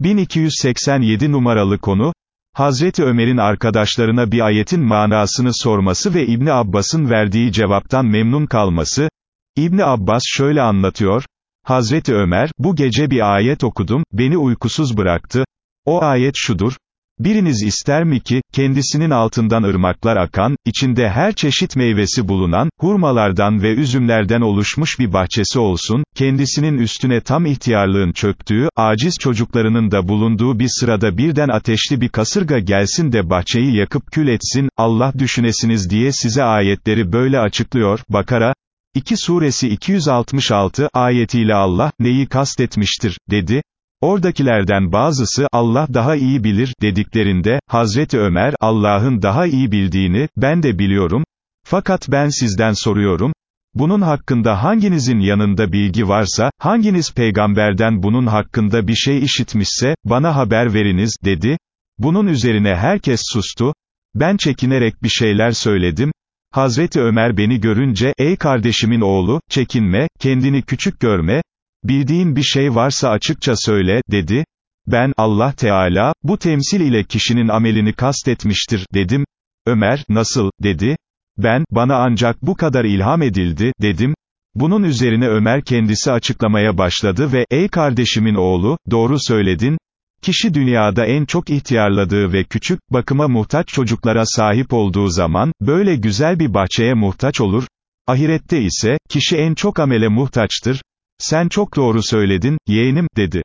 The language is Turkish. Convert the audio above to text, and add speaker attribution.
Speaker 1: 1287 numaralı konu, Hazreti Ömer'in arkadaşlarına bir ayetin manasını sorması ve İbni Abbas'ın verdiği cevaptan memnun kalması, İbni Abbas şöyle anlatıyor, Hazreti Ömer, bu gece bir ayet okudum, beni uykusuz bıraktı, o ayet şudur, Biriniz ister mi ki, kendisinin altından ırmaklar akan, içinde her çeşit meyvesi bulunan, hurmalardan ve üzümlerden oluşmuş bir bahçesi olsun, kendisinin üstüne tam ihtiyarlığın çöktüğü, aciz çocuklarının da bulunduğu bir sırada birden ateşli bir kasırga gelsin de bahçeyi yakıp kül etsin, Allah düşünesiniz diye size ayetleri böyle açıklıyor, Bakara, 2 suresi 266 ayetiyle Allah, neyi kastetmiştir, dedi, Oradakilerden bazısı, Allah daha iyi bilir, dediklerinde, Hazreti Ömer, Allah'ın daha iyi bildiğini, ben de biliyorum, fakat ben sizden soruyorum, bunun hakkında hanginizin yanında bilgi varsa, hanginiz peygamberden bunun hakkında bir şey işitmişse, bana haber veriniz, dedi, bunun üzerine herkes sustu, ben çekinerek bir şeyler söyledim, Hazreti Ömer beni görünce, ey kardeşimin oğlu, çekinme, kendini küçük görme, Bildiğin bir şey varsa açıkça söyle, dedi. Ben, Allah Teala, bu temsil ile kişinin amelini kastetmiştir, dedim. Ömer, nasıl, dedi. Ben, bana ancak bu kadar ilham edildi, dedim. Bunun üzerine Ömer kendisi açıklamaya başladı ve, ey kardeşimin oğlu, doğru söyledin, Kişi dünyada en çok ihtiyarladığı ve küçük, bakıma muhtaç çocuklara sahip olduğu zaman, böyle güzel bir bahçeye muhtaç olur, ahirette ise, kişi en çok amele muhtaçtır, sen çok doğru söyledin, yeğenim, dedi.